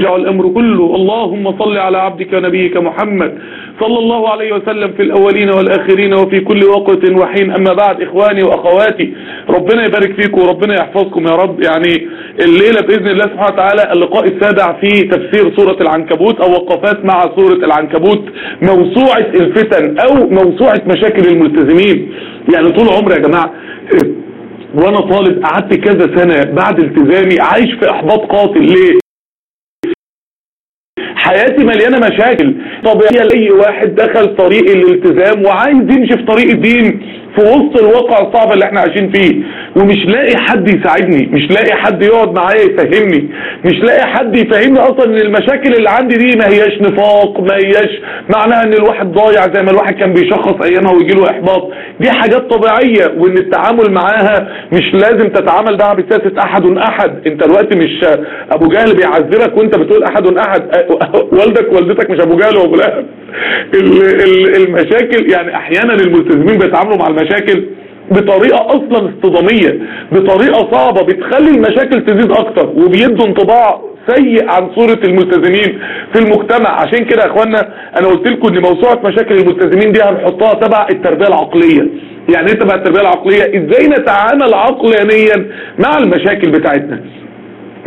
يرجع الأمر كله. اللهم صل على عبدك ونبيك محمد صلى الله عليه وسلم في الأولين والآخرين وفي كل وقت وحين. أما بعد إخواني وأخواتي ربنا يبارك فيكم وربنا يحفظكم يا رب. يعني الليلة بإذن الله سبحانه وتعالى اللقاء السابع في تفسير سورة العنكبوت أو وقفات مع سورة العنكبوت موسوعة الفتن أو موسوعة مشاكل الملتزمين. يعني طول عمري يا جماعة وأنا طالب قعدت كذا سنة بعد التزامي عايش في إحباط قاتل. ليه؟ حياتي مليانة مشاكل. طبيعية لأي واحد دخل طريق الالتزام وعايز يمشي في طريق الدين. في وسط الواقع الصعب اللي إحنا عايشين فيه. ومش لاقي حد يساعدني. مش لاقي حد يقعد معايا يفهمني. مش لاقي حد يفهمني أصلا إن المشاكل اللي عندي دي ما هياش نفاق ما هياش معناها إن الواحد ضايع زي ما الواحد كان بيشخص أيامها ويجي له إحباط. دي حاجات طبيعية وإن التعامل معاها مش لازم تتعامل معها بسياسة أحد احد أنت دلوقتي مش أبو جهل بيعذبك وأنت بتقول أحد احد والدك والدتك مش أبو جهل وأبو لهب. المشاكل يعني أحيانا الملتزمين بيتعاملوا مع المشاكل بطريقة أصلا اصطدامية بطريقة صعبة بتخلي المشاكل تزيد أكتر وبيدوا انطباع سيء عن صورة الملتزمين في المجتمع. عشان كده يا إخوانا أنا قلت لكم إن موسوعة مشاكل الملتزمين دي هنحطها تبع التربية العقلية. يعني إيه تبع التربية العقلية؟ إزاي نتعامل عقلانيا مع المشاكل بتاعتنا؟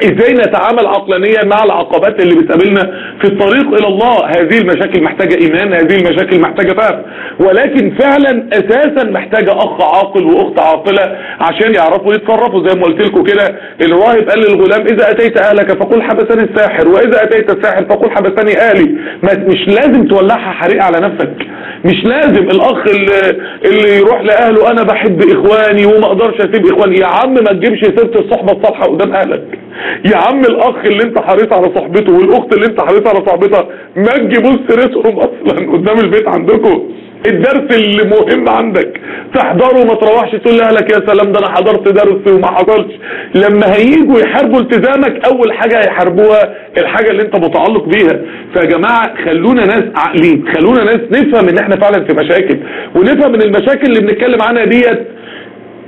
إزاي نتعامل عقلانيا مع العقبات اللي بتقابلنا في الطريق إلى الله؟ هذه المشاكل محتاجة إيمان هذه المشاكل محتاجة فهم. ولكن فعلا أساسا محتاجة أخ عاقل وأخت عاقلة عشان يعرفوا يتصرفوا. زي ما قلت لكم كده الراهب قال للغلام إذا أتيت أهلك فقل حبسني الساحر وإذا أتيت الساحر فقل حبسني أهلي مش لازم تولعها حريق على نفسك. مش لازم الأخ اللي, اللي يروح لأهله أنا بحب إخواني وما أقدرش أسيب إخواني. يا عم ما تجيبش سيرة الصحبة الصالحة قدام أهلك. يا عم الأخ اللي انت حريص على صحبته والأخت اللي انت حريص على صحبتها ما تجيبوش سيرتهم أصلا قدام البيت عندكم. الدرس اللي مهم عندك تحضره وما تروحش تقول لاهلك يا سلام ده أنا حضرت درس وما حصلش. لما هيجوا يحاربوا التزامك أول حاجة هيحاربوها الحاجة اللي انت متعلق بيها. فيا جماعة خلونا ناس عاقلين خلونا ناس نفهم إن إحنا فعلا في مشاكل. ونفهم إن المشاكل اللي بنتكلم عنها ديت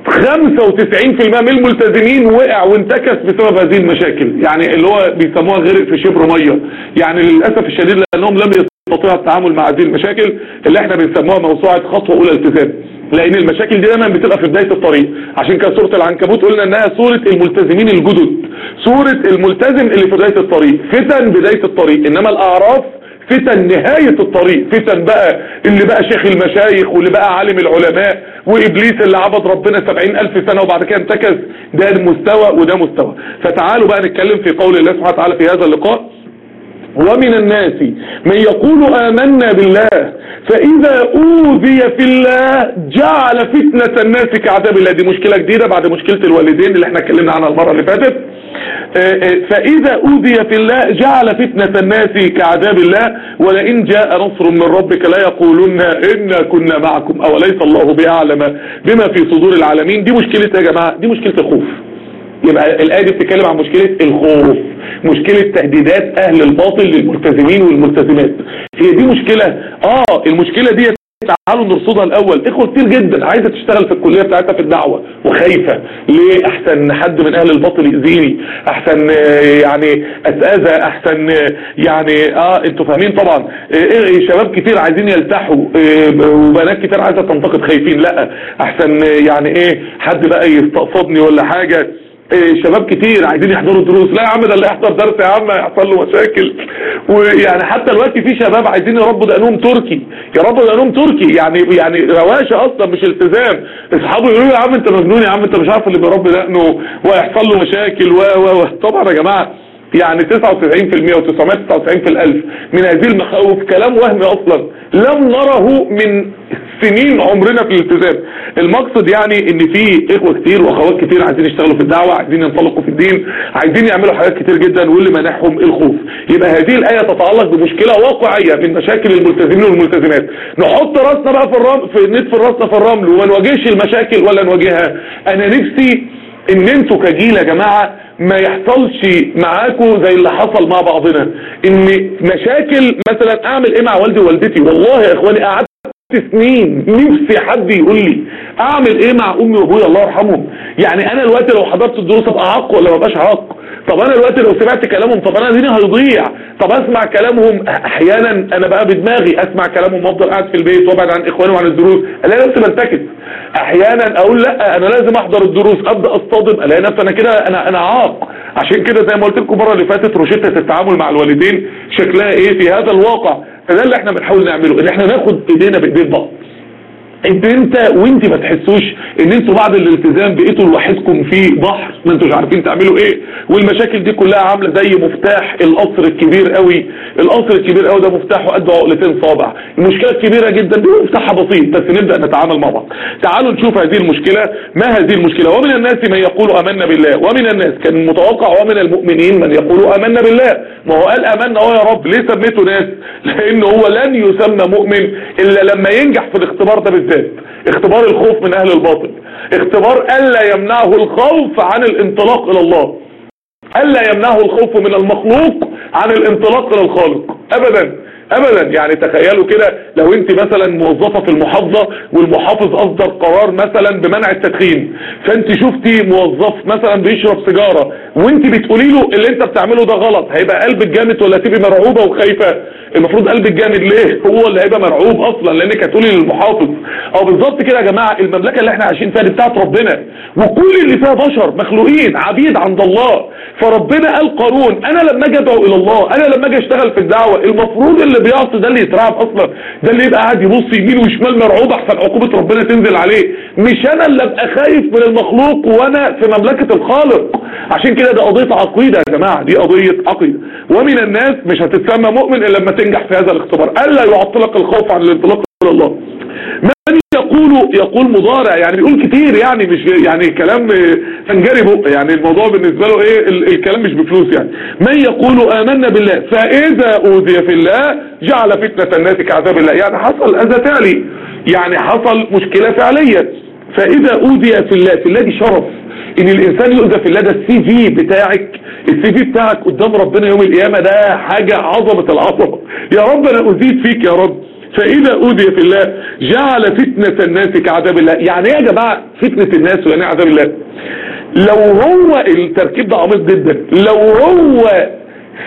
95% من الملتزمين وقع وانتكس بسبب هذه المشاكل. يعني اللي هو بيسموها غرق في شبر مية. يعني للأسف الشديد لأنهم لم يستطيعوا التعامل مع هذه المشاكل اللي إحنا بنسموها موسوعة خطوة أولى التزام. لأن المشاكل دي دايما بتبقى في بداية الطريق. عشان كده سورة العنكبوت قلنا إنها سورة الملتزمين الجدد. سورة الملتزم اللي في بداية الطريق. فتن بداية الطريق. إنما الأعراف فتن نهاية الطريق. فتن بقى اللي بقى شيخ المشايخ واللي بقى عالم العلماء وإبليس اللي عبد ربنا سبعين ألف سنة وبعد كده انتكس. ده مستوى وده مستوى. فتعالوا بقى نتكلم في قول الله سبحانه وتعالى في هذا اللقاء. ومن الناس من يقول آمنا بالله فإذا أوذي في الله جعل فتنة الناس كعذاب الله. دي مشكلة جديدة بعد مشكلة الوالدين اللي إحنا اتكلمنا عنها المرة اللي فاتت. فإذا أوذي في الله جعل فتنة الناس كعذاب الله ولئن جاء نصر من ربك لا يقولن إنا كنا معكم أوليس الله بأعلم بما في صدور العالمين. دي مشكلة يا جماعة دي مشكلة الخوف. يبقى الآية دي بتتكلم عن مشكلة الخوف مشكلة تهديدات أهل الباطل للملتزمين والملتزمات. هي دي مشكلة. آه المشكلة دي تعالوا نرصدها الأول. إخوة كتير جدا عايزة تشتغل في الكلية بتاعتها في الدعوة وخايفة. ليه؟ أحسن حد من أهل الباطل يأذيني. أحسن يعني أتأذى. أحسن يعني آه أنتوا فاهمين طبعا. إيه شباب كتير عايزين يلتحوا إيه وبنات كتير عايزة تنتقد خايفين. لأ. أحسن يعني إيه حد بقى يستقصدني ولا حاجة. إيه شباب كتير عايزين يحضروا دروس. لا يا عم ده اللي يحضر درس يا عم هيحصل له مشاكل. ويعني حتى دلوقتي في شباب عايزين يربوا دقنهم تركي. يربوا دقنهم تركي. يعني يعني رواشه أصلا مش التزام. اصحابه يقولوا يا عم أنت مجنون يا عم أنت مش عارف اللي بيربي دقنه وهيحصل له مشاكل. و و. طبعا يا جماعة يعني 99% و999 في الألف. من هذه المخاوف كلام وهمي أصلا. لم نره من سنين عمرنا في الالتزام. المقصد يعني إن في إخوة كتير وأخوات كتير عايزين يشتغلوا في الدعوة عايزين ينطلقوا في الدين عايزين يعملوا حاجات كتير جدا واللي مانعهم الخوف. يبقى هذه الآية تتعلق بمشكلة واقعية من مشاكل الملتزمين والملتزمات. نحط راسنا بقى في الرمل في ندفن راسنا في الرمل وما نواجهش المشاكل ولا نواجهها. أنا نفسي إن أنتوا كجيل يا جماعة ما يحصلش معاكم زي اللي حصل مع بعضنا. إن مشاكل مثلا أعمل إيه مع والدي ووالدتي؟ والله يا إخواني قعدت سنين نفسي حد يقول لي أعمل إيه مع أمي وأبويا؟ الله يرحمهم. يعني أنا دلوقتي لو حضرت الدروس أبقى عاق ولا ما بقاش عاق؟ طب أنا دلوقتي لو سمعت كلامهم طب أنا ديني هيضيع. طب أسمع كلامهم أحيانا أنا بقى بدماغي أسمع كلامهم وأفضل قاعد في البيت وأبعد عن إخواني وعن الدروس. ألاقي نفسي بنتكس أحيانا أقول لأ أنا لازم أحضر الدروس أبدأ أصطدم. ألاقي نفسي أنا كده أنا أنا عاق. عشان كده زي ما قلت لكم المرة اللي فاتت روشته التعامل مع الوالدين شكلها إيه؟ في هذا الواقع. فده اللي إحنا بنحاول نعمله إن إحنا ناخد إيدينا بإيدين بعض. انت انت وانت ما تحسوش ان أنتوا بعد الالتزام بقيتوا لوحدكم في بحر ما انتوش عارفين تعملوا إيه. والمشاكل دي كلها عاملة زي مفتاح القصر الكبير قوي. القصر الكبير قوي ده مفتاحه قد عقلتين صابع. المشكلة الكبيره جدا دي مفتاحها بسيط بس نبدأ نتعامل مع بعض. تعالوا نشوف هذه المشكلة ما هذه المشكلة؟ ومن الناس من يقول آمنا بالله ومن الناس كان متوقع ومن المؤمنين من يقول آمنا بالله. ما هو قال آمنا هو يا رب ليه سميته ناس؟ لأن هو لن يسمى مؤمن إلا لما ينجح في الاختبار ده بالذات. الثالث اختبار الخوف من أهل الباطل اختبار ألا يمنعه الخوف عن الانطلاق إلى الله ألا يمنعه الخوف من المخلوق عن الانطلاق إلى الخالق. ابدا ابدا. يعني تخيلوا كده لو أنت مثلا موظفة في المحافظة والمحافظ أصدر قرار مثلا بمنع التدخين فأنت شفتي موظف مثلا بيشرب سيجارة وأنت بتقولي له اللي أنت بتعمله ده غلط هيبقى قلبك جامد ولا تبقي مرعوبة وخايفة؟ المفروض قلبك جامد ليه؟ هو اللي هيبقى مرعوب أصلا لانك هتقولي للمحافظ. أو بالظبط كده يا جماعة المملكة اللي إحنا عايشين فيها دي بتاعت ربنا. وكل اللي فيها بشر مخلوقين عبيد عند الله. فربنا قال قانون أنا لما أجي أدعو إلى الله أنا لما أجي أشتغل في الدعوة المفروض اللي بيعصي ده اللي يترعب أصلا. ده اللي يبقى قاعد يبص يمين وشمال مرعوب أحسن عقوبة ربنا تنزل عليه. مش أنا اللي أبقى خايف من المخلوق وأنا في مملكة الخالق. عشان كده ده قضية عقيدة يا جماعة دي قضية عقيدة. ومن الناس مش هتتسمى مؤمن إلا لما تنجح في هذا الاختبار. ألا يعطلك الخوف عن الانطلاق إلى الله. من يقول يقول مضارع؟ يعني بيقول كتير يعني مش يعني كلام فنجري بق يعني الموضوع بالنسبة له إيه الكلام مش بفلوس يعني. من يقول آمنا بالله فإذا أوذي في الله جعل فتنة الناس كعذاب الله. يعني حصل أذى فعلي. يعني حصل مشكلة فعلية. فإذا أوذي في الله في الله دي شرف إن الإنسان يؤذى في الله ده السي في بتاعك السي في بتاعك قدام ربنا يوم القيامة ده حاجة عظمة العظمة. يا رب أنا أزيد فيك يا رب. فإذا أوذي في الله جعل فتنة الناس كعذاب الله. يعني إيه يا جماعة فتنة الناس ويعني عذاب الله؟ لو هو التركيب ده عميق جدا. لو هو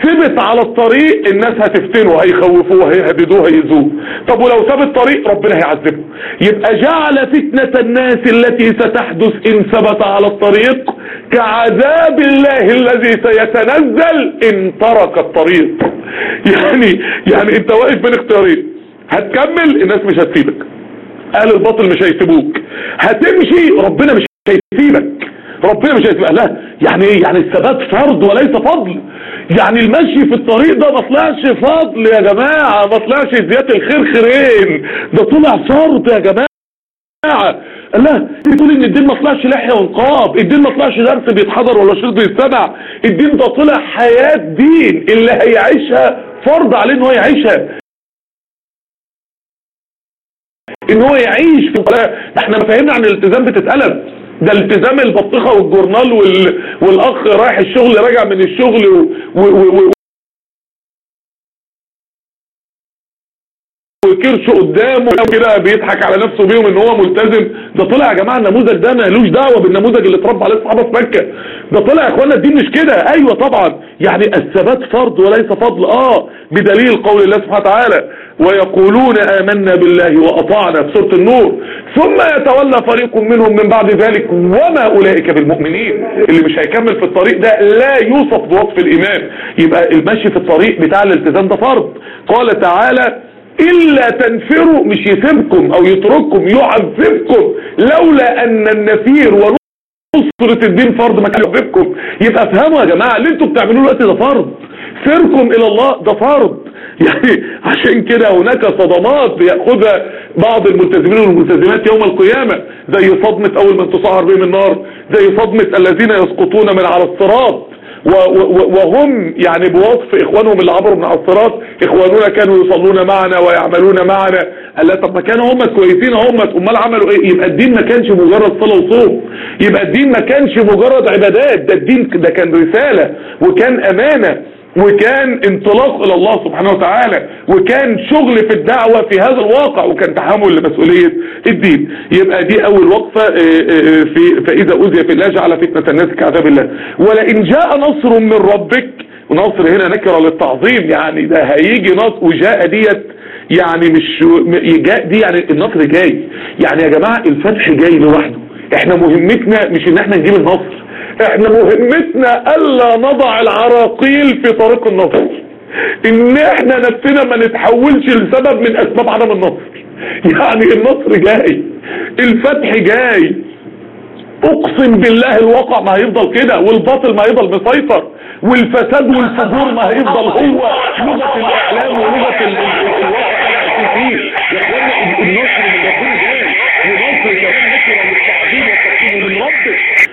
ثبت على الطريق الناس هتفتنه هيخوفوه هيهددوه هيزوه طب ولو ساب الطريق ربنا هيعذبه. يبقى جعل فتنة الناس التي ستحدث إن ثبت على الطريق كعذاب الله الذي سيتنزل إن ترك الطريق. يعني يعني أنت واقف بين اختيارين. هتكمل الناس مش هتسيبك. أهل الباطل مش هيسيبوك. هتمشي ربنا مش هيسيبك. ربنا مش هيسيبك لا يعني إيه؟ يعني الثبات فرض وليس فضل. يعني المشي في الطريق ده ما طلعش فضل يا جماعة ما طلعش زيادة الخير خيرين. ده طلع فرض يا جماعة. لا تقول إن الدين ما طلعش لحية ونقاب الدين ما طلعش درس بيتحضر ولا شرط بيتسمع. الدين ده طلع حياة دين اللي هيعيشها فرض عليه إن هو يعيشها. إن هو يعيش في ده إحنا مفاهيمنا عن الالتزام بتتقلب. ده التزام البطيخة والجورنال وال... والأخ رايح الشغل راجع من الشغل و... و... و... وكرش قدامه كده بيضحك على نفسه بيهم إن هو ملتزم. ده طلع يا جماعة النموذج ده مالوش دعوة بالنموذج اللي اتربى عليه الصحابه في مكة. ده طلع يا إخوانا الدين مش كده. أيوه طبعا. يعني الثبات فرض وليس فضل. آه بدليل قول الله سبحانه وتعالى ويقولون آمنا بالله وأطعنا في سورة النور. ثم يتولى فريق منهم من بعد ذلك وما أولئك بالمؤمنين. اللي مش هيكمل في الطريق ده لا يوصف بوصف الإيمان يبقى المشي في الطريق بتاع الالتزام ده فرض. قال تعالى إلا تنفروا مش يسيبكم أو يترككم يعذبكم. لولا أن النفير ونصرة الدين فرض ما كان يعذبكم. يبقى افهموا يا جماعة اللي أنتوا بتعملوه دلوقتي ده فرض. سيركم إلى الله ده فرض. يعني عشان كده هناك صدمات بيأخذها بعض الملتزمين والملتزمات يوم القيامة. زي صدمة أول من تصعر بهم النار زي صدمة الذين يسقطون من على الصراط. وهم يعني بوصف إخوانهم اللي عبروا من الصراط إخواننا كانوا يصلون معنا ويعملون معنا. قال لا طب ما كانوا هم كويسين هم أمال عملوا إيه؟ يبقى الدين ما كانش مجرد صلاة وصوم. يبقى الدين ما كانش مجرد عبادات ده الدين ده كان رسالة وكان أمانة. وكان انطلاق إلى الله سبحانه وتعالى وكان شغل في الدعوة في هذا الواقع وكان تحمل لمسؤولية الدين. يبقى دي أول وقفة آه آه في فإذا أوذي في الله جعل فتنة الناس كعذاب الله. ولئن جاء نصر من ربك ونصر هنا نكرة للتعظيم يعني ده هيجي نصر وجاء ديت يعني مش دي يعني النصر جاي. يعني يا جماعة الفتح جاي لوحده. إحنا مهمتنا مش إن إحنا نجيب النصر. إحنا مهمتنا ألا نضع العراقيل في طريق النصر إن إحنا نفسنا ما نتحولش لسبب من أسباب عدم النصر يعني النصر جاي الفتح جاي. أقسم بالله الواقع ما هيفضل كده والباطل ما هيفضل مسيطر والفساد والفجور ما هيفضل هو. لغة الإعلام ولغة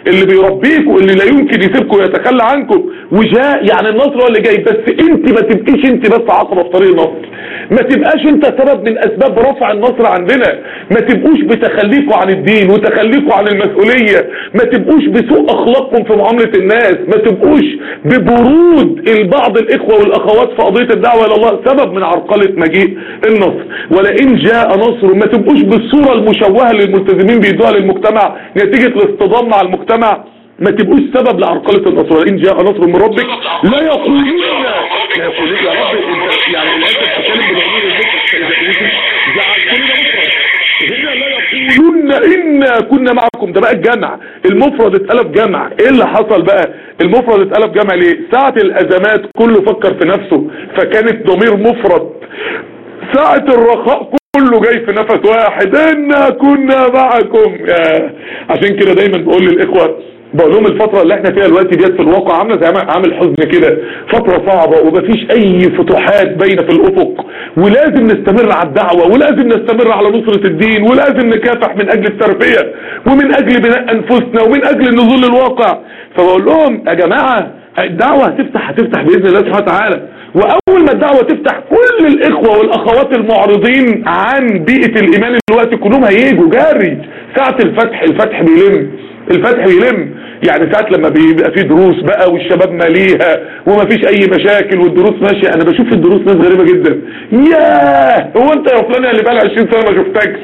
اللي بيربيكم اللي لا يمكن يسيبكم ويتخلى عنكم وجاء يعني النصر هو اللي جاي بس انت ما تبقيش انت بس عقبه في طريق النصر. ما تبقاش انت سبب من أسباب رفع النصر عندنا. ما تبقوش بتخليكوا عن الدين وتخليكوا عن المسؤولية. ما تبقوش بسوء أخلاقكم في معاملة الناس. ما تبقوش ببرود البعض الإخوة والأخوات في قضية الدعوة إلى الله سبب من عرقلة مجيء النصر. ولئن جاء نصر ما تبقوش بالصورة المشوهة اللي الملتزمين بيدوها للمجتمع نتيجة الاصطدام مع المجتمع. ما تبقوش سبب لعرقلة النصر. ولئن جاء نصر من ربك لا يقولون. لا يقولون. يا رب انت يعني الآية بتتكلم بضمير الذكر هنا لا يقولون إنا كنا معكم. ده بقى الجمع. المفرد اتقلب جمع. إيه اللي حصل بقى؟ المفرد اتقلب جمع ليه؟ ساعة الأزمات كله فكر في نفسه فكانت ضمير مفرد. ساعة الرخاء كله جاي في نفس واحد. إنا كنا معكم. عشان كده دايما بقول للإخوة بقول لهم الفترة اللي إحنا فيها دلوقتي ديت في الواقع عاملة زي عامل حزن كده فترة صعبة ومفيش أي فتوحات باينة في الأفق. ولازم نستمر على الدعوة ولازم نستمر على نصرة الدين ولازم نكافح من أجل التربية ومن أجل بناء أنفسنا ومن أجل النزول للواقع. فبقول لهم يا جماعة الدعوة هتفتح هتفتح بإذن الله سبحانه وتعالى. وأول ما الدعوة تفتح كل الإخوة والأخوات المعرضين عن بيئة الإيمان الوقت كلهم هيجوا جاري. ساعة الفتح الفتح بيلم. الفتح بيلم. يعني ساعات لما بيبقى فيه دروس بقى والشباب ماليها ومفيش أي مشاكل والدروس ماشية أنا بشوف الدروس ناس غريبة جدا. ياه! هو أنت يا فلان اللي بقى 20 سنة ما شفتكش؟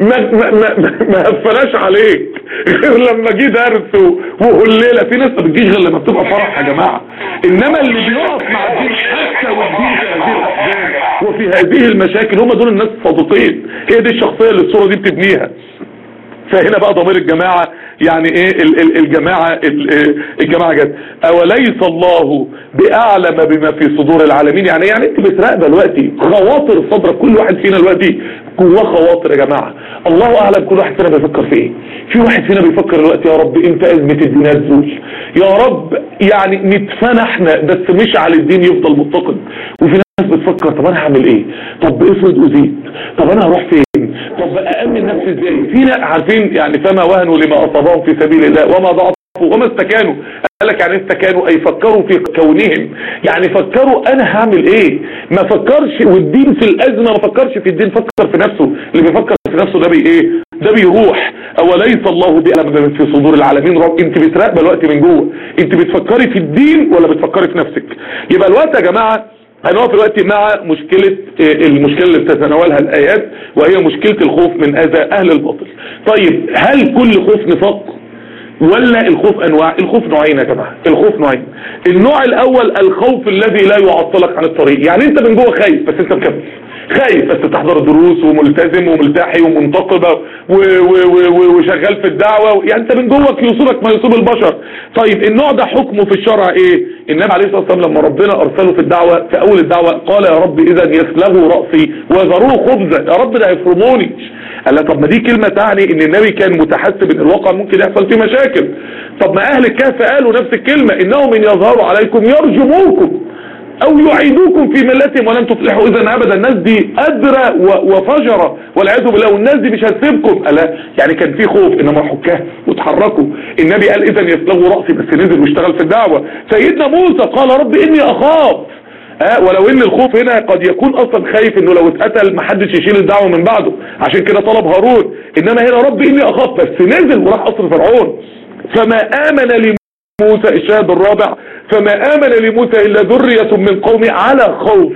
ما ما ما, ما هفلاش عليك غير لما جه درس وهليله في ناس ما بتجيش غير لما بتبقى فرح يا جماعة. إنما اللي بيقف مع الدين حتى والدين في هذه الأحزان وفي هذه المشاكل هم دول الناس الصادقين. هي دي الشخصية اللي الصورة دي بتبنيها. فهنا بقى ضمير الجماعة يعني إيه؟ ال ال الجماعة ال الجماعة جت. أوليس الله بأعلم بما في صدور العالمين؟ يعني يعني أنت بتراقب دلوقتي خواطر صدر كل واحد فينا دلوقتي جواه خواطر يا جماعة. الله أعلم كل واحد فينا بيفكر في إيه. في واحد فينا بيفكر دلوقتي يا رب أنت أزمة الدين تزول يا رب يعني نتفنى إحنا بس مش على الدين يفضل متقد وفي ناس بتفكر طب أنا هعمل إيه؟ طب افرض اذيت طب أنا هروح فين؟ طب أأمن نفسي إزاي فينا عارفين يعني فما وهنوا لما أصابهم في سبيل الله وما ضعفوا وما استكانوا. قال لك يعني استكانوا أي فكروا في كونهم. يعني فكروا أنا هعمل إيه؟ ما فكرش والدين في الأزمة ما فكرش في الدين فكر في نفسه. اللي بيفكر في نفسه ده بي إيه؟ ده بيروح. أوليس الله بيعلم في صدور العالمين؟ رب أنت بتراقب الوقت من جوه. أنت بتفكري في الدين ولا بتفكري في نفسك؟ يبقى الوقت يا جماعة هنقف دلوقتي مع مشكلة المشكلة اللي بتتناولها الآيات وهي مشكلة الخوف من أذى أهل الباطل. طيب هل كل خوف نفاق؟ ولا الخوف أنواع؟ الخوف نوعين يا جماعة. الخوف نوعين. النوع الأول الخوف الذي لا يعطلك عن الطريق. يعني أنت من جوه خايف بس أنت مكمل. خايف بس تحضر دروس وملتزم وملتحي ومنتقبة وشغال في الدعوة. يعني انت من جوك يوصلك ما يصيب البشر. طيب النوع ده حكمه في الشرع إيه؟ النبي عليه الصلاة والسلام لما ربنا أرسله في الدعوة في أول الدعوة قال يا رب اذا يسلغوا رأسي وذروه خبزا يا رب ده هيفرموني قال طب ما دي كلمة تعني إن النبي كان متحسب إن الواقع ممكن يحصل فيه مشاكل. طب ما أهل الكهف قالوا نفس الكلمة إنهم إن يظهروا عليكم يرجموكم. أو يعيدوكم في ملتهم ولن تفلحوا. اذا أبدا الناس دي ادرى وفجرة والعياذ بالله والناس دي مش هتسيبكم. ألا؟ يعني كان في خوف إنما حكاه وتحركوا. النبي قال اذا يسلغوا رأسي بس نزل واشتغل في الدعوة. سيدنا موسى قال رب إني أخاف. أه؟ ولو إن الخوف هنا قد يكون أصلا خايف إنه لو اتقتل محدش يشيل الدعوة من بعده. عشان كده طلب هارون إنما هنا رب إني أخاف. بس نزل وراح قصر فرعون. فما آمن لي موسى الشاهد الرابع فما آمن لموسى إلا ذرية من قومه على خوف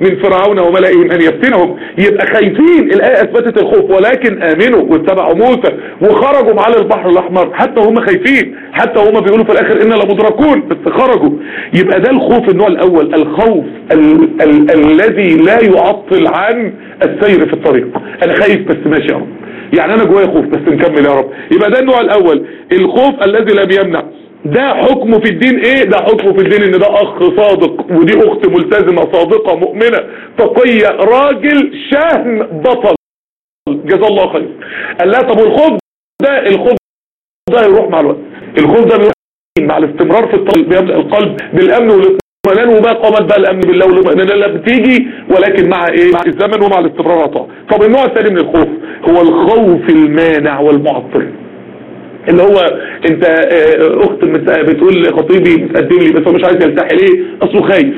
من فرعون وملئهم أن يفتنهم. يبقى خايفين الآية أثبتت الخوف ولكن آمنوا واتبعوا موسى وخرجوا على البحر الأحمر. حتى هم خايفين حتى هم بيقولوا في الآخر إنا لمدركون بس خرجوا. يبقى ده الخوف النوع الأول الخوف ال ال الذي لا يعطل عن السير في الطريق. أنا خايف بس ماشي يا رب يعني أنا جوايا خوف بس نكمل يا رب. يبقى ده النوع الأول الخوف الذي لا بيمنع ده حكمه في الدين إيه؟ ده حكمه في الدين إن ده أخ صادق ودي أخت ملتزمة صادقة مؤمنة. تقية راجل شهم بطل. جزا الله خير. قال لا طب والخوف ده؟ الخوف ده يروح مع الوقت. الخوف ده بيروح مع الاستمرار في الطريق بيملأ القلب بالأمن والاطمئنان وبقى قامت بقى الأمن بالله والاطمئنان لا بتيجي ولكن مع إيه؟ مع الزمن ومع الاستمرار طب النوع الثاني من الخوف هو الخوف المانع والمعطل. اللي هو انت اخت بتقول خطيبي متقدم لي بس هو مش عايز يلتحي ليه؟ اصله خايف.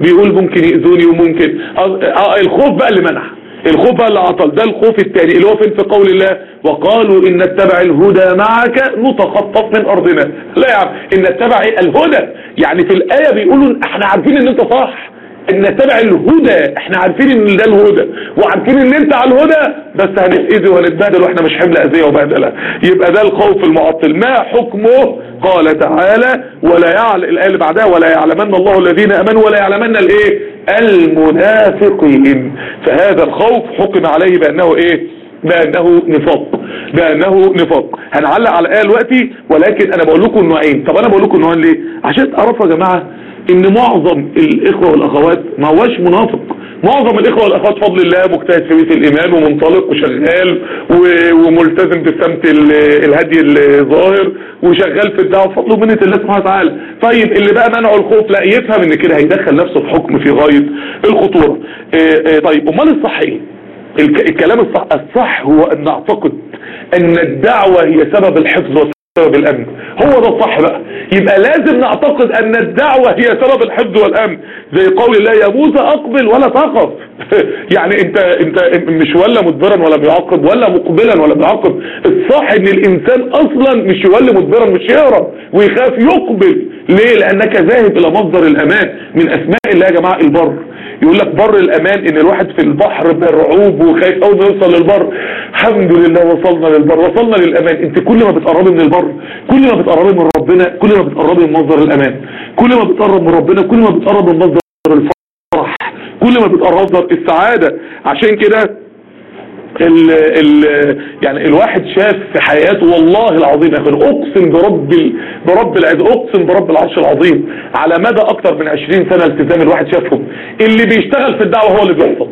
بيقول ممكن يأذوني وممكن. آه الخوف بقى اللي منع الخوف بقى اللي عطل. ده الخوف الثاني اللي هو فين؟ في قول الله وقالوا إن نتبع الهدى معك نتخطف من أرضنا. لا يا عم إن نتبع الهدى. يعني في الآية بيقولوا إحنا عارفين إن أنت صح. إن نتبع الهدى إحنا عارفين إن ده الهدى وعارفين إن أنت على الهدى بس هنتأذي وهنتبهدل وإحنا مش حمل أذية وبهدلة. يبقى ده الخوف المعطل. ما حكمه؟ قال تعالى ولا يعلم الآية اللي بعدها ولا يعلمن الله الذين آمنوا ولا يعلمن الإيه؟ المنافقين. فهذا الخوف حكم عليه بأنه إيه؟ بأنه نفاق. بأنه نفاق. هنعلق على الآية دلوقتي ولكن أنا بقول لكم نوعين. طب أنا بقول لكم نوعين ليه؟ عشان تعرفوا يا جماعة. إن معظم الإخوة والأخوات ما هوش منافق. معظم الإخوة والأخوات فضل الله مجتهد في بيت الايمان ومنطلق وشغال وملتزم بسمت الهدي الظاهر وشغال في الدعوة بفضل ومنة الله سبحانه وتعالى. طيب اللي بقى منعه الخوف لا يفهم إن كده هيدخل نفسه في حكم في غاية الخطورة. طيب أمال الصح إيه؟ الكلام الصح الصح هو أن نعتقد أن الدعوة هي سبب الحفظ سبب الأمن. هو ده الصح بقى. يبقى لازم نعتقد أن الدعوة هي سبب الحفظ والأمن. زي قول الله يا موسى أقبل ولا تخف. يعني أنت أنت مش ولا مدبرا ولا بيعاقب ولا مقبلا ولا بيعاقب الصح إن الإنسان أصلا مش يولي مدبرا مش يهرب ويخاف يقبل. ليه؟ لأنك ذاهب إلى مصدر الأمان من أسماء الله يا جماعة البر. يقول لك بر الأمان إن الواحد في البحر مرعوب وخايف ما يوصل للبر. الحمد لله وصلنا للبر. وصلنا للأمان. انت كل ما بتقربي من البر كل ما بتقربي من ربنا كل ما بتقربي من مصدر الأمان. كل ما بتقرب من ربنا كل ما بتقرب من مصدر الفرح. كل ما بتقرب مصدر السعادة. عشان كده ال ال يعني الواحد شاف في حياته والله العظيم يا أقسم برب برب العز أقسم برب العرش العظيم على مدى أكتر من 20 سنة التزام الواحد شافهم. اللي بيشتغل في الدعوة هو اللي بيحفظ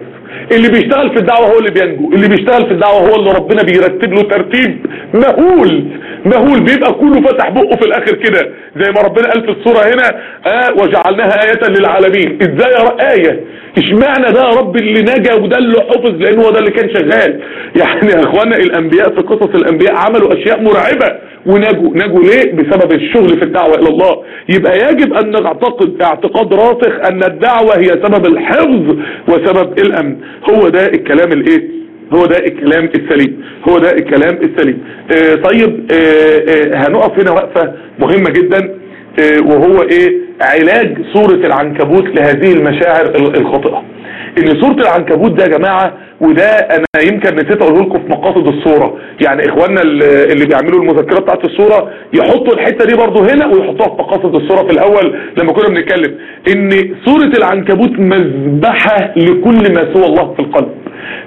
اللي بيشتغل في الدعوة هو اللي بينجو. اللي بيشتغل في الدعوة هو اللي ربنا بيرتب له ترتيب مهول. مهول بيبقى كله فتح بقه في الآخر كده. زي ما ربنا قال في الصورة هنا آه وجعلناها آية للعالمين. إزاي آية؟ إشمعنى ده يا رب اللي نجا وده اللي حفظ؟ لأن هو ده اللي كان شغال. يعني يا إخوانا الأنبياء في قصص الأنبياء عملوا أشياء مرعبة ونجوا. نجوا ليه؟ بسبب الشغل في الدعوة إلى الله. يبقى يجب أن نعتقد اعتقاد راسخ أن الدعوة هي سبب الحفظ وسبب الامن هو ده الكلام الايه؟ هو ده الكلام السليم. هو ده الكلام السليم. آه طيب آه آه هنقف هنا وقفة مهمة جدا. وهو إيه؟ علاج سورة العنكبوت لهذه المشاعر الخاطئة. ان سورة العنكبوت ده يا جماعة وده أنا يمكن نسيت أقوله لكم في مقاصد الصورة. يعني إخواننا اللي بيعملوا المذكرة بتاعت الصورة يحطوا الحتة دي برضو هنا ويحطوها في مقاصد الصورة في الأول لما كنا بنتكلم. إن سورة العنكبوت مذبحة لكل ما سوى الله في القلب.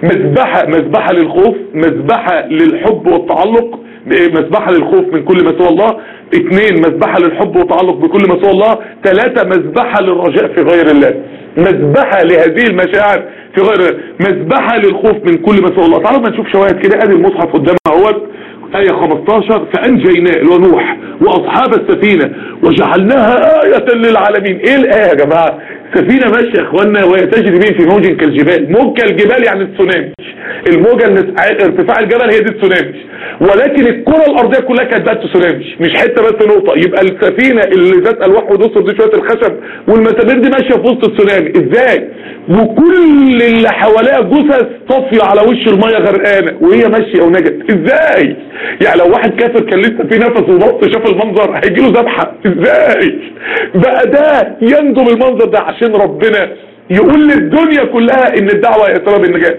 مذبحة مذبحة للخوف مذبحة للحب والتعلق مذبحة للخوف من كل ما سوى الله. اثنين مذبحة للحب والتعلق بكل ما سوى الله. ثلاثة مذبحة للرجاء في غير الله. مذبحة لهذه المشاعر في غير مذبحة للخوف من كل ما سوى الله. تعالوا ما نشوف شواهد كده. ادي المصحف قدامنا أهوت. آية 15 فأنجيناه اللي هو نوح وأصحاب السفينة وجعلناها آية للعالمين. إيه الآية يا جماعة؟ سفينة ماشية يا اخوانا وهي تجري بين في موج كالجبال. موج كالجبال يعني التسونامي الموجة ارتفاع الجبل هي دي التسونامي ولكن الكرة الأرضية كلها كانت بقى تسونامي مش حتة بس نقطة. يبقى السفينة اللي ذات ألواح ودوسر دي شوية الخشب والمسامير دي ماشية في وسط التسونامي إزاي؟ وكل اللي حواليها جثث طافيه على وش المية غرقانة وهي ماشية ونجت. إزاي؟ يعني لو واحد كافر كان لسه في نفس وبط شاف المنظر هيجي له ذبحه إزاي؟ بقى ده يندم المنظر ده عشان ربنا يقول للدنيا كلها إن الدعوة هي سبب النجاة.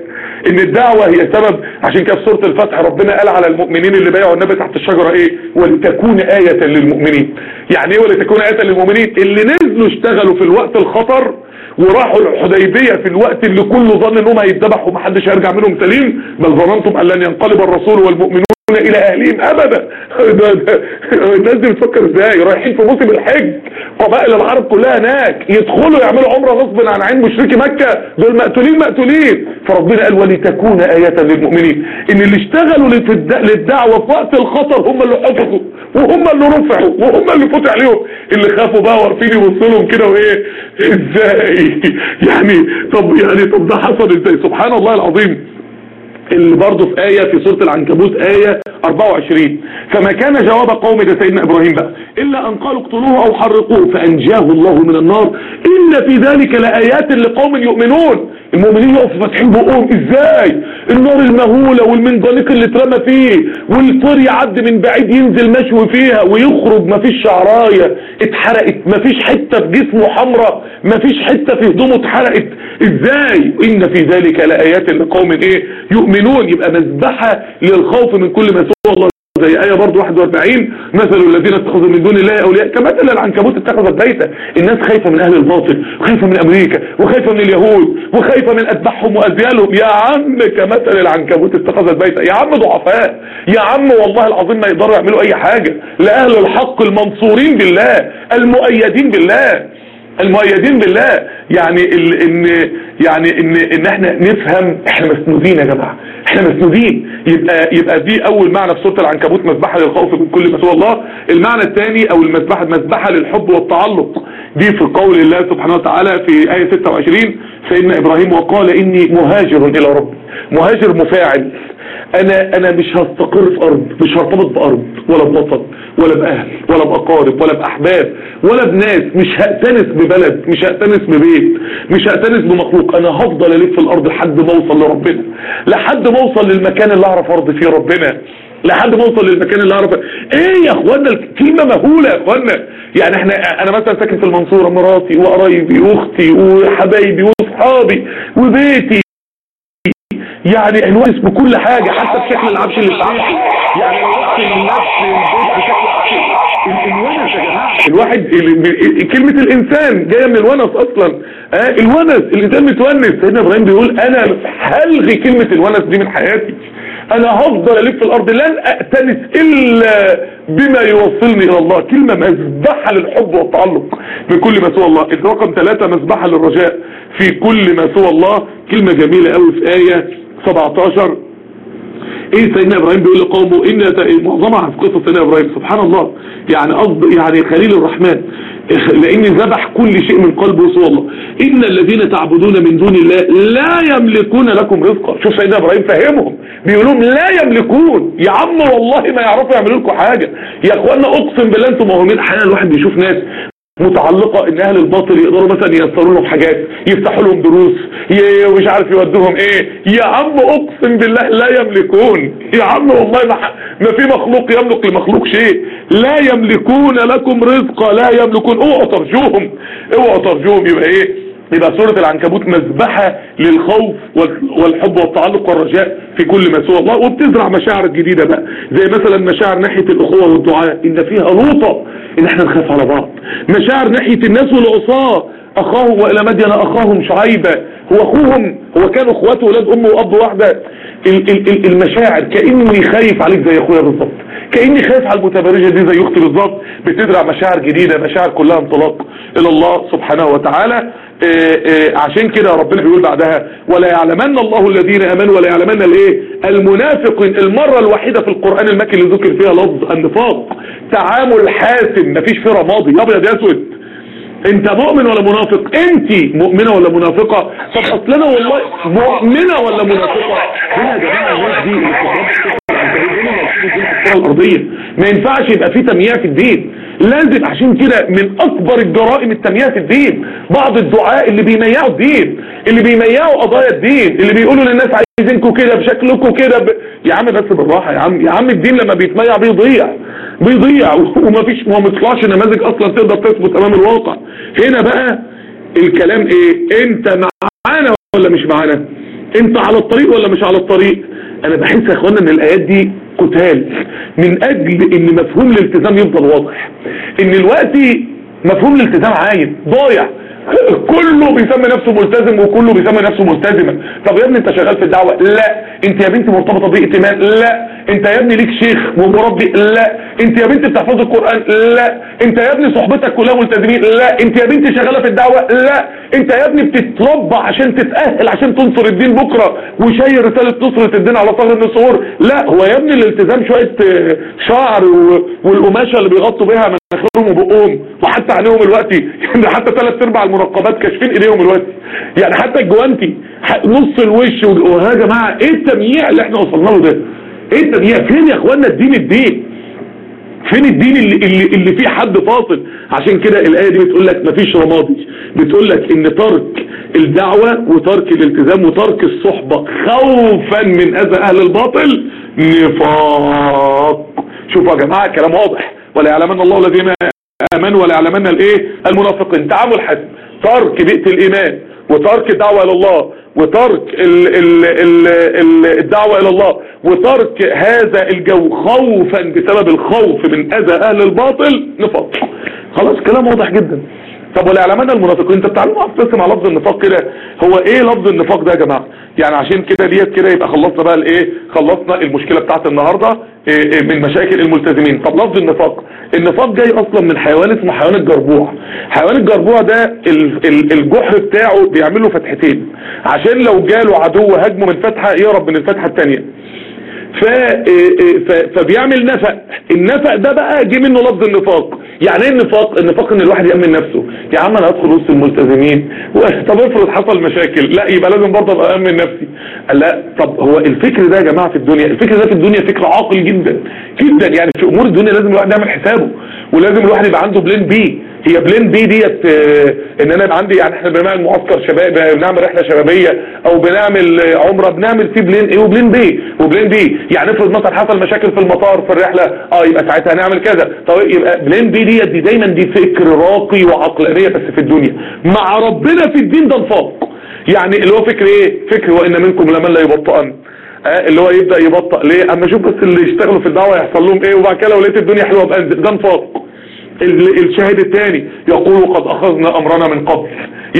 إن الدعوة هي سبب عشان كده في سورة الفتح ربنا قال على المؤمنين اللي بايعوا النبي تحت الشجرة إيه؟ ولتكون آية للمؤمنين. يعني إيه ولتكون آية للمؤمنين؟ اللي نزلوا اشتغلوا في الوقت الخطر وراحوا الحديبية في الوقت اللي كله ظن إنهم هيتذبحوا ومحدش هيرجع منهم سليم. بل ظننتم أن لن ينقلب الرسول والمؤمنون إلى اهلهم ابدا. الناس دي بتفكر إزاي؟ رايحين في موسم الحج. قبائل العرب كلها هناك. يدخلوا يعملوا عمرة غصب عن عين مشركي مكة. دول مقتولين مقتولين. فربنا قال ولتكون آية للمؤمنين. إن اللي اشتغلوا للدعوة في وقت الخطر هم اللي حفظوا وهم اللي رفعوا وهم اللي فتح عليهم. اللي خافوا بقى يبصوا لهم كده وإيه؟ إزاي؟ يعني طب يعني طب ده حصل إزاي؟ سبحان الله العظيم. اللي برضه في آية في سورة العنكبوت آية 24 فما كان جواب قوم ده سيدنا إبراهيم بقى إلا أن قالوا اقتلوه أو حرقوه فأنجاه الله من النار. إن في ذلك لآيات لقوم يؤمنون. المؤمنين يقفوا فاتحين بقهم إزاي؟ النار المهولة والمنجنيق اللي اترمى فيه والطير يعدي من بعيد ينزل مشوي فيها ويخرج. مفيش شعراية اتحرقت. مفيش حتة في جسمه حمراء. مفيش حتة في هدومه اتحرقت. إزاي؟ إن في ذلك لآيات لقوم إيه؟ يؤمنون. يبقى مذبحة للخوف من كل ما سوى الله. زي آية برضو 41 مثل الذين اتخذوا من دون الله أولياء كمثل العنكبوت اتخذت بيتا. الناس خايفة من أهل الباطل وخايفة من أمريكا وخايفة من اليهود وخايفة من أتباعهم وأذيالهم. يا عم كمثل العنكبوت اتخذت بيتا. يا عم ضعفاء. يا عم والله العظيم ما يقدروا يعملوا أي حاجة. لأهل الحق المنصورين بالله المؤيدين بالله المؤيدين بالله. يعني إن يعني ان إن إحنا نفهم إحنا مسنودين يا جماعة. إحنا مسنودين. يبقى يبقى دي أول معنى في سورة العنكبوت مذبحة للخوف من كل ما سوى الله المعنى الثاني أو المذبحة مذبحة للحب والتعلق. دي في قول الله سبحانه وتعالى في آية 26 سيدنا إبراهيم وقال إني مهاجر إلى ربي مهاجر مفاعل. أنا أنا مش هستقر في أرض مش هرتبط بأرض ولا بوطن ولا بأهل ولا بأقارب ولا بأحباب ولا بناس. مش هأتنس ببلد مش هأتنس ببيت مش هأتنس بمخلوق أنا هفضل ألف في الأرض لحد ما أوصل لربنا. لحد ما أوصل للمكان اللي أعرف ارضي فيه ربنا. لحد ما أوصل للمكان اللي اعرف إيه يا إخوانا الكلمة مهولة يا إخوانا. يعني إحنا أنا مثلا ساكن في المنصورة مراتي وقرايبي وأختي وحبايبي وأصحابي وبيتي. يعني الوارث بكل حاجة حتى بشكل العفش اللي بيتي يعني الوقت من الواحد كلمة الإنسان جاية من الونس أصلا. آه الونس الإنسان متونس. سيدنا إبراهيم بيقول أنا هلغي كلمة الونس دي من حياتي. أنا هفضل ألف في الأرض لن أأتنس إلا بما يوصلني إلى الله. كلمة مذبحة للحب والتعلق بكل ما سوى الله. الرقم ثلاثة مذبحة للرجاء في كل ما سوى الله. كلمة جميلة قوي في آية 17 إيه سيدنا إبراهيم بيقول لقومه إن معظمها في قصة سيدنا إبراهيم سبحان الله. يعني قصد يعني خليل الرحمن. لأن ذبح كل شيء من قلبه سوى الله. إن الذين تعبدون من دون الله لا يملكون لكم رزقا. شوف سيدنا إبراهيم فهمهم. بيقول لهم لا يملكون. يا عم والله ما يعرفوا يعملوا لكم حاجة. يا اخوانا أقسم بالله أنتم موهومين. أحيانا الواحد بيشوف ناس متعلقة إن أهل الباطل يقدروا مثلا ييسروا لهم حاجات يفتحوا لهم دروس مش عارف يودوهم إيه. يا عم أقسم بالله لا يملكون. يا عم والله ما, في مخلوق يملك لمخلوق شيء. لا يملكون لكم رزقا لا يملكون. اوعوا ترجوهم. اوعوا ترجوهم يبقى إيه؟ يبقى سورة العنكبوت مذبحة للخوف والحب والتعلق والرجاء في كل ما سوى الله وبتزرع مشاعر جديدة بقى. زي مثلا مشاعر ناحية الأخوة والدعاء. إن فيها لوطة إن إحنا نخاف على بعض. مشاعر ناحية الناس والعصاة أخاهم وإلى مدين أخاهم شعيبة. هو أخوهم. هو كانوا أخواته ولاد أم وأب واحدة. المشاعر كأني خايف عليك زي أخويا بالظبط. كأني خايف على المتبرجة دي زي أختي بالظبط. بتزرع مشاعر جديدة مشاعر كلها انطلاق إلى الله سبحانه وتعالى. عشان كده ربنا بيقول بعدها ولا يعلمن الله الذين آمنوا ولا يعلمن الإيه؟ المنافقين. المرة الوحيدة في القرآن المكي اللي ذكر فيها لفظ النفاق تعامل حاسم مفيش فيه رمادي أبيض أسود. أنت مؤمن ولا منافق؟ أنت مؤمنة ولا منافقة؟ طب أصل أنا والله مؤمنة ولا منافقة؟ هنا يا جماعة الناس دي اللي الأرضية. ما ينفعش يبقى في تمييع في الدين. لازم عشان كده من أكبر الجرائم التمييع في الدين بعض الدعاء اللي بيميعوا الدين اللي بيميعوا قضايا الدين اللي بيقولوا للناس عايزينكم كده بشكلكم كده ب... يا عم بس بالراحة يا عم يا عم الدين لما بيتميع بيضيع بيضيع ومفيش ما بيطلعش نماذج أصلا تقدر تثبت أمام الواقع. هنا بقى الكلام إيه؟ أنت معانا ولا مش معانا؟ أنت على الطريق ولا مش على الطريق؟ أنا بحس يا إخوانا إن الآيات دي قتال من أجل إن مفهوم الالتزام يفضل واضح. إن الوقت مفهوم الالتزام عايم ضايع. كله بيسمي نفسه ملتزم وكله بيسمي نفسه ملتزمة طب يا ابني انت شغال في الدعوة؟ لا. انت يا بنتي مرتبطة بائتمان لا. انت يا ابني ليك شيخ ومربي؟ لا. انت يا بنتي بتحفظ القرآن؟ لا. انت يا ابني صحبتك كلها ملتزمين؟ لا. انت يا بنتي شغالة في الدعوة؟ لا. انت يا ابني بتتربى عشان تتأهل عشان تنصر الدين بكرة وشايل رسالة نصرة الدين على صغر النسور لا. هو يا ابني الالتزام شوية شعر والقماشة اللي بيغطوا بيها مناخيرهم وبقهم وحتى عينيهم الوقتي يعني حتى ثلاث أرباع المنقبات كاشفين ايديهم الوقتي يعني حتى الجوانتي نص الوش وها يا جماعة إيه التمييع اللي إحنا وصلنا له ده؟ إيه التمييع؟ فين يا اخوانا الدين الدين؟ فين الدين اللي, اللي, اللي فيه حد فاصل؟ عشان كده الآية دي بتقول لك مفيش رمادي. بتقول لك إن ترك الدعوة وترك الالتزام وترك الصحبة خوفا من أذى أهل الباطل نفاق. شوفوا يا جماعة كلام واضح. ولا يعلمن الله الذين آمنوا ولا يعلمن الإيه؟ المنافقين. تعامل حسن ترك بيئة الإيمان وترك الدعوة إلى الله وترك ال ال ال ال الدعوة إلى الله وترك هذا الجو خوفا بسبب الخوف من أذى أهل الباطل. نفاق خلاص كلام واضح جدا. طب ولا يعلمن المنافقين انت بتعلموا تقسم على لفظ النفاق كده. هو إيه لفظ النفاق ده يا جماعة؟ يعني عشان كده ديت كده يبقى خلصنا بقى الايه؟ خلصنا المشكلة بتاعت النهارده إيه إيه من مشاكل الملتزمين. طب لفظ النفاق. النفاق جاي أصلا من حيوان اسمه حيوان الجربوع. حيوان الجربوع ده الجحر بتاعه بيعمل له فتحتين. عشان لو جاله عدو هجمه من فتحه يهرب من الفتحة الثانية. فبيعمل نفق. النفق ده بقى جه منه لفظ النفاق. يعني إيه النفاق؟ النفاق إن الواحد يأمن نفسه. يا عم أنا هدخل وسط الملتزمين. طب افرض حصل مشاكل. لا يبقى لازم برضه أبقى امن نفسي. لا طب هو الفكر ده يا جماعة في الدنيا؟ الفكر ده في الدنيا فكر عاقل جدا. جدا. يعني في أمور الدنيا لازم الواحد يعمل حسابه. ولازم الواحد يبقى عنده plan B هي plan B ديت إن أنا عندي يعني إحنا بنعمل معسكر شباب بنعمل رحلة شبابية أو بنعمل عمرة بنعمل في plan A و plan B و plan B يعني افرض مثلا حصل مشاكل في المطار في الرحلة آه يبقى ساعتها هنعمل كذا. طب يبقى plan B ديت دي دايما دي فكر راقي وعقلانية بس في الدنيا. مع ربنا في الدين ده نفاق يعني اللي هو فكر إيه؟ فكر وان منكم لمن لا يبطئن. آه اللي هو يبدأ يبطئ. ليه؟ أما أشوف بس اللي يشتغلوا في الدعوة يحصل لهم إيه؟ وبعد كده لو لقيت الدنيا حلوة انزل ده نفاق الشاهد الثاني يقول قد أخذنا أمرنا من قبل.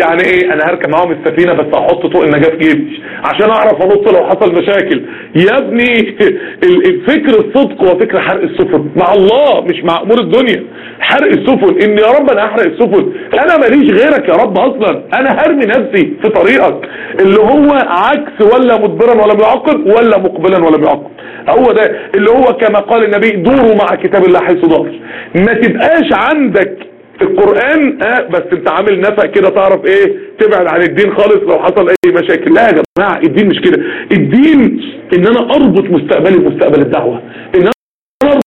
يعني إيه؟ أنا هركب معاهم السفينة بس أحط طوق النجاة في جيبي. عشان أعرف انط لو حصل مشاكل. يا ابني الفكر الصدق هو فكر حرق السفن. مع الله مش مع أمور الدنيا. حرق السفن. إن يا رب أنا احرق السفن. أنا ماليش غيرك يا رب أصلا. أنا هرمي نفسي في طريقك. اللي هو عكس ولا مدبرا ولا بيعقب ولا مقبلا ولا بيعقب هو ده. اللي هو كما قال النبي دوروا مع كتاب الله حيث دار. ما تبقاش عندك القرآن آه بس انت عامل نفق كده تعرف إيه تبعد عن الدين خالص لو حصل أي مشاكل. لا يا جماعة الدين مش كده. الدين إن أنا أربط مستقبلي بمستقبل الدعوة إن أنا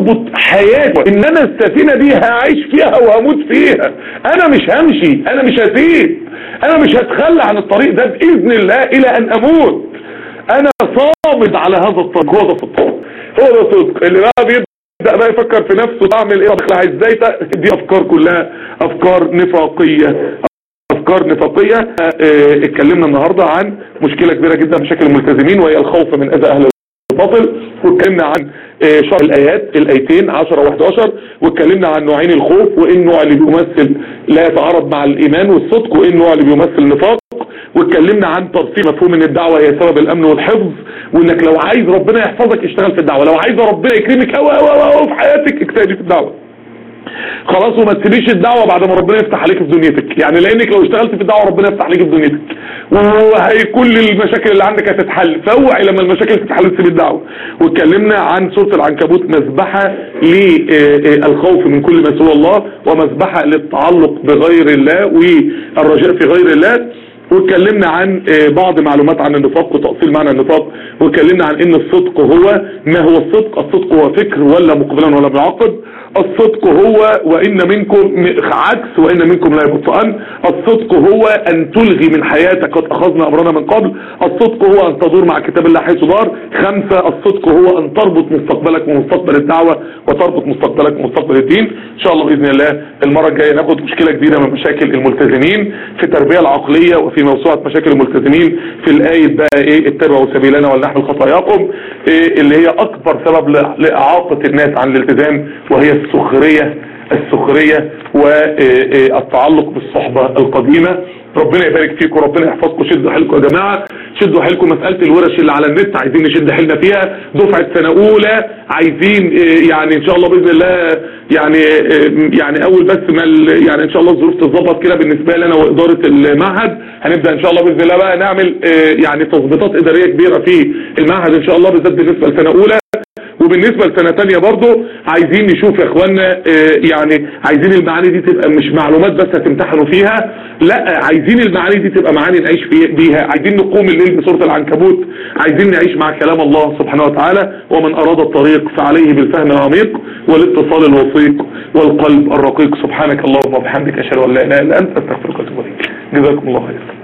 أربط حياتي إن أنا السفينة دي هعيش فيها وهموت فيها. أنا مش همشي أنا مش هسيب أنا مش هتخلى عن الطريق ده بإذن الله إلى أن أموت. أنا صامد على هذا الطريق هو ده الصدق هو ده الصدق اللي بقى بيبقى يبدأ بقى يفكر في نفسه بعمل إيه بخلع إزاي؟ دي أفكار كلها أفكار نفاقية. أفكار نفاقية. آه اتكلمنا النهاردة عن مشكلة كبيرة جدا مشاكل الملتزمين وهي الخوف من أذى أهل الباطل. واتكلمنا عن آه شرح الآيات الآيتين 10 و11 واتكلمنا عن نوعين الخوف وإيه النوع اللي بيمثل لا يتعارض مع الإيمان والصدق وإيه النوع اللي بيمثل النفاق واتكلمنا عن ترسيم مفهوم إن الدعوة هي سبب الأمن والحفظ وإنك لو عايز ربنا يحفظك اشتغل في الدعوة لو عايز ربنا يكرمك أو أو أو في حياتك اجتهدي في الدعوة. خلاص وما تسيبيش الدعوة بعد ما ربنا يفتح عليك في دنيتك. يعني لأنك لو اشتغلت في الدعوة ربنا يفتح عليك في دنيتك. وهي كل المشاكل اللي عندك هتتحل. فأوعي لما المشاكل تتحل تسيب الدعوة. واتكلمنا عن سورة العنكبوت مذبحة للخوف من كل ما سوى الله ومذبحة للتعلق بغير الله والرجاء في غير الله. واتكلمنا عن بعض معلومات عن النفاق وتأصيل معنى النفاق واتكلمنا عن إن الصدق هو ما هو الصدق؟ الصدق هو فكر ولا مقبلا ولا معقد الصدق هو وإن منكم عكس وإن منكم لا يبطئن الصدق هو أن تلغي من حياتك. قد أخذنا أمرنا من قبل. الصدق هو أن تدور مع كتاب الله حيث دار. خمسة الصدق هو أن تربط مستقبلك ومستقبل الدعوة وتربط مستقبلك ومستقبل الدين. إن شاء الله بإذن الله المرة الجاية ناخد مشكلة جديدة من مشاكل الملتزمين في التربية العقلية وفي موسوعة مشاكل الملتزمين في الآية بقى إيه؟ اتبعوا سبيلنا ولنحمل خطاياكم إيه؟ اللي هي أكبر سبب لإعاقة الناس عن الالتزام وهي السخرية السخرية والتعلق بالصحبة القديمة. ربنا يبارك فيكم ربنا يحفظكم. شدوا حيلكم يا جماعة. شدوا حيلكم مسألة الورش اللي على النت عايزين نشد حيلنا فيها. دفعة سنة أولى عايزين يعني إن شاء الله بإذن الله يعني يعني أول بس ما يعني إن شاء الله الظروف تتظبط كده بالنسبة لنا وإدارة المعهد. هنبدأ إن شاء الله بإذن الله بقى نعمل يعني تظبيطات إدارية كبيرة في المعهد إن شاء الله بالذات بالنسبة لسنة أولى. وبالنسبة لسنة تانية برضو عايزين نشوف يا اخوانا آه يعني عايزين المعاني دي تبقى مش معلومات بس هتمتحنوا فيها لا عايزين المعاني دي تبقى معاني نعيش بيها. عايزين نقوم الليل بسورة العنكبوت عايزين نعيش مع كلام الله سبحانه وتعالى ومن أراد الطريق فعليه بالفهم العميق والاتصال الوثيق والقلب الرقيق. سبحانك اللهم وبحمدك أشهد أن لا إله إلا أنت أستغفرك وأتوب إليك. جزاكم الله خيرا.